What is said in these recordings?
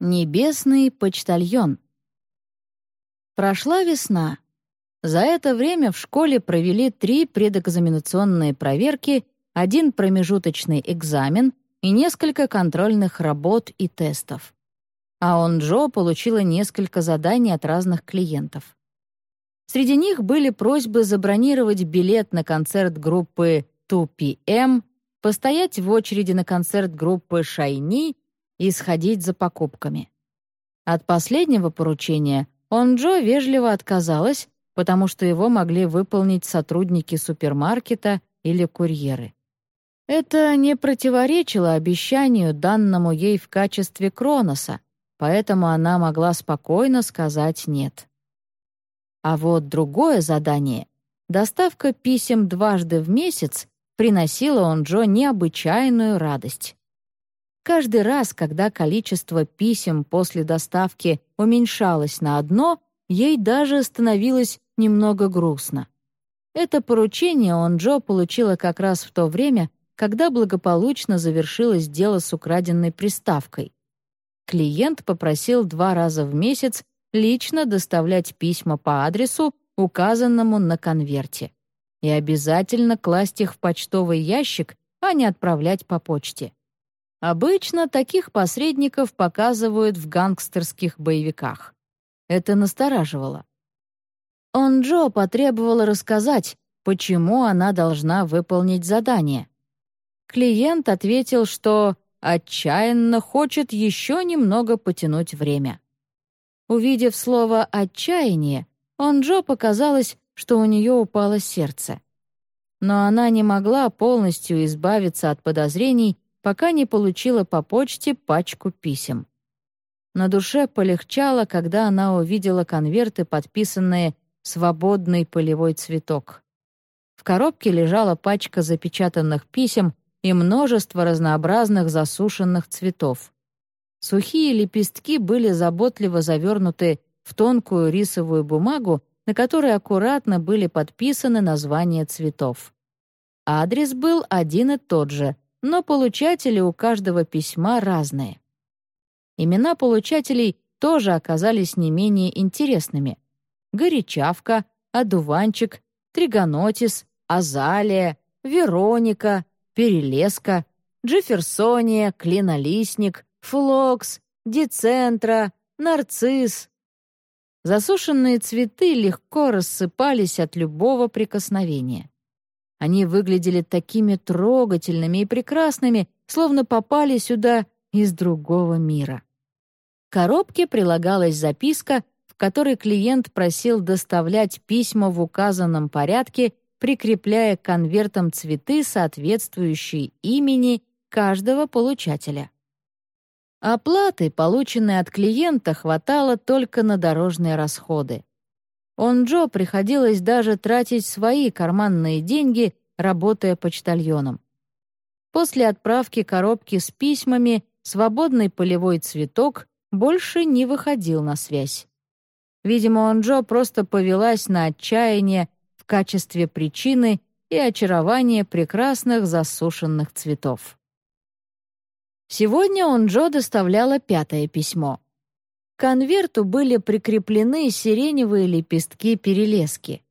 Небесный почтальон. Прошла весна. За это время в школе провели три предэкзаменационные проверки, один промежуточный экзамен и несколько контрольных работ и тестов. А он Джо получила несколько заданий от разных клиентов. Среди них были просьбы забронировать билет на концерт группы 2PM, постоять в очереди на концерт группы «Шайни» и сходить за покупками. От последнего поручения он Джо вежливо отказалась, потому что его могли выполнить сотрудники супермаркета или курьеры. Это не противоречило обещанию, данному ей в качестве Кроноса, поэтому она могла спокойно сказать «нет». А вот другое задание — доставка писем дважды в месяц — приносила он Джо необычайную радость. Каждый раз, когда количество писем после доставки уменьшалось на одно, ей даже становилось немного грустно. Это поручение он Джо получила как раз в то время, когда благополучно завершилось дело с украденной приставкой. Клиент попросил два раза в месяц лично доставлять письма по адресу, указанному на конверте, и обязательно класть их в почтовый ящик, а не отправлять по почте. Обычно таких посредников показывают в гангстерских боевиках. Это настораживало. Он Джо потребовала рассказать, почему она должна выполнить задание. Клиент ответил, что отчаянно хочет еще немного потянуть время. Увидев слово «отчаяние», он Джо показалось, что у нее упало сердце. Но она не могла полностью избавиться от подозрений, пока не получила по почте пачку писем. На душе полегчало, когда она увидела конверты, подписанные «Свободный полевой цветок». В коробке лежала пачка запечатанных писем и множество разнообразных засушенных цветов. Сухие лепестки были заботливо завернуты в тонкую рисовую бумагу, на которой аккуратно были подписаны названия цветов. Адрес был один и тот же — но получатели у каждого письма разные. Имена получателей тоже оказались не менее интересными. Горячавка, Одуванчик, Тригонотис, Азалия, Вероника, Перелеска, Джефферсония, Клинолистник, Флокс, Децентра, Нарцисс. Засушенные цветы легко рассыпались от любого прикосновения. Они выглядели такими трогательными и прекрасными, словно попали сюда из другого мира. К коробке прилагалась записка, в которой клиент просил доставлять письма в указанном порядке, прикрепляя к конвертам цветы, соответствующие имени каждого получателя. Оплаты, полученной от клиента, хватало только на дорожные расходы. Он Джо приходилось даже тратить свои карманные деньги, работая почтальоном. После отправки коробки с письмами свободный полевой цветок больше не выходил на связь. Видимо, он Джо просто повелась на отчаяние в качестве причины и очарования прекрасных засушенных цветов. Сегодня он Джо доставляла пятое письмо — к конверту были прикреплены сиреневые лепестки перелески.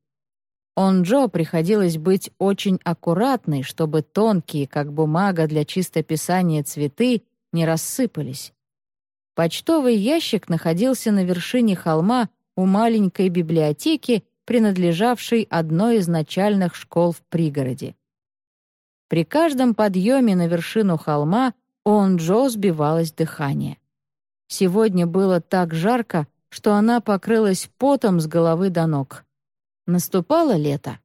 Он Джо приходилось быть очень аккуратной, чтобы тонкие, как бумага для чистописания цветы, не рассыпались. Почтовый ящик находился на вершине холма у маленькой библиотеки, принадлежавшей одной из начальных школ в пригороде. При каждом подъеме на вершину холма он Джо сбивалось дыхание. Сегодня было так жарко, что она покрылась потом с головы до ног. Наступало лето.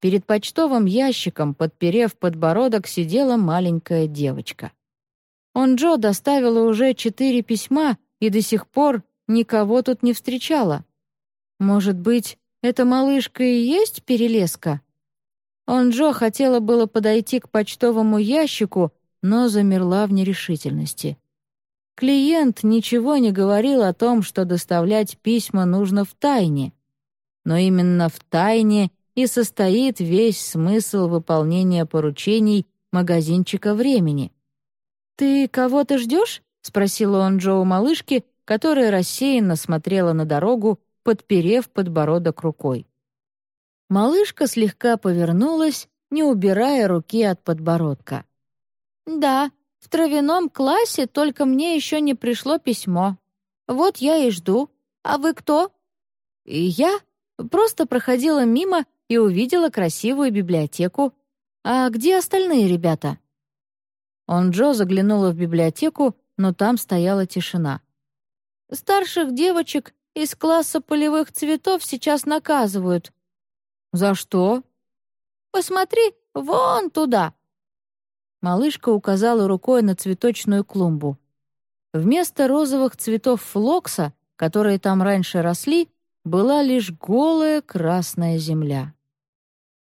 Перед почтовым ящиком, подперев подбородок, сидела маленькая девочка. Он Джо доставила уже четыре письма и до сих пор никого тут не встречала. Может быть, эта малышка и есть перелеска? Он Джо хотела было подойти к почтовому ящику, но замерла в нерешительности. Клиент ничего не говорил о том, что доставлять письма нужно в тайне. Но именно в тайне и состоит весь смысл выполнения поручений магазинчика времени. «Ты кого-то ждешь?» — спросил он Джо у малышки, которая рассеянно смотрела на дорогу, подперев подбородок рукой. Малышка слегка повернулась, не убирая руки от подбородка. «Да, в травяном классе только мне еще не пришло письмо. Вот я и жду. А вы кто?» «И я просто проходила мимо и увидела красивую библиотеку. А где остальные ребята?» Он Джо заглянула в библиотеку, но там стояла тишина. «Старших девочек из класса полевых цветов сейчас наказывают». «За что?» «Посмотри, вон туда!» Малышка указала рукой на цветочную клумбу. Вместо розовых цветов флокса, которые там раньше росли, была лишь голая красная земля.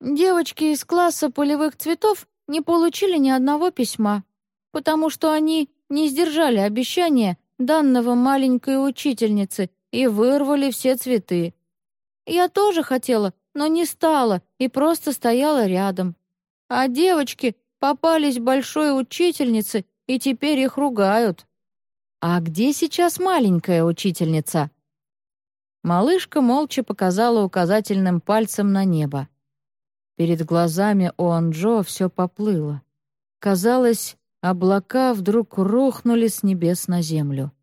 Девочки из класса полевых цветов не получили ни одного письма, потому что они не сдержали обещания данного маленькой учительницы и вырвали все цветы. Я тоже хотела, но не стала и просто стояла рядом. А девочки попались большой учительнице и теперь их ругают. «А где сейчас маленькая учительница?» Малышка молча показала указательным пальцем на небо. Перед глазами у Анджо все поплыло. Казалось, облака вдруг рухнули с небес на землю.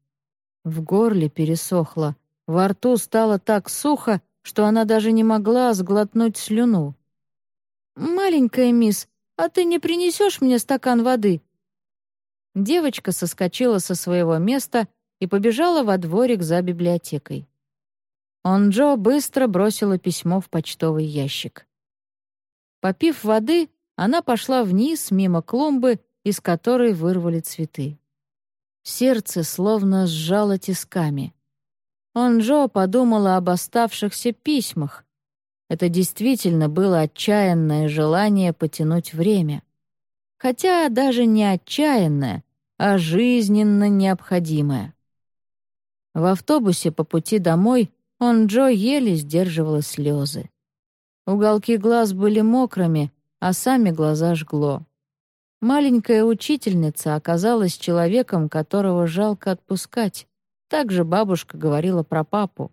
В горле пересохло, во рту стало так сухо, что она даже не могла сглотнуть слюну. «Маленькая мисс, а ты не принесешь мне стакан воды?» Девочка соскочила со своего места и побежала во дворик за библиотекой. Онджо быстро бросила письмо в почтовый ящик. Попив воды, она пошла вниз мимо клумбы, из которой вырвали цветы. Сердце словно сжало тисками. Онджо подумала об оставшихся письмах. Это действительно было отчаянное желание потянуть время. Хотя даже не отчаянное, а жизненно необходимое. В автобусе по пути домой он Джо еле сдерживала слезы. Уголки глаз были мокрыми, а сами глаза жгло. Маленькая учительница оказалась человеком, которого жалко отпускать. Так же бабушка говорила про папу.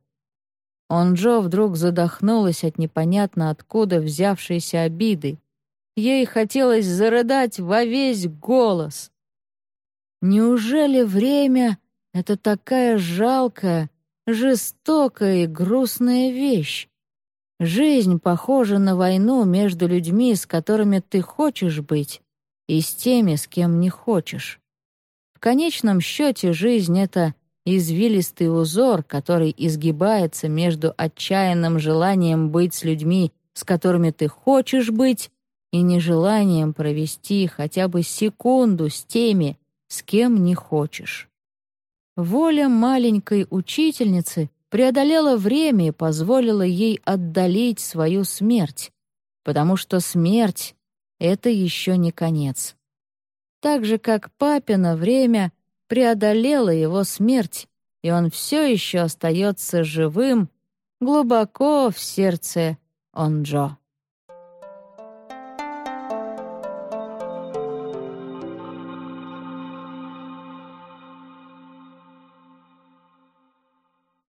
Он Джо вдруг задохнулась от непонятно откуда взявшейся обиды. Ей хотелось зарыдать во весь голос. Неужели время — это такая жалкая, жестокая и грустная вещь? Жизнь похожа на войну между людьми, с которыми ты хочешь быть, и с теми, с кем не хочешь. В конечном счете жизнь — это извилистый узор, который изгибается между отчаянным желанием быть с людьми, с которыми ты хочешь быть, и нежеланием провести хотя бы секунду с теми, с кем не хочешь. Воля маленькой учительницы преодолела время и позволила ей отдалить свою смерть, потому что смерть — это еще не конец. Так же, как папина время преодолело его смерть, и он все еще остается живым глубоко в сердце Онджо.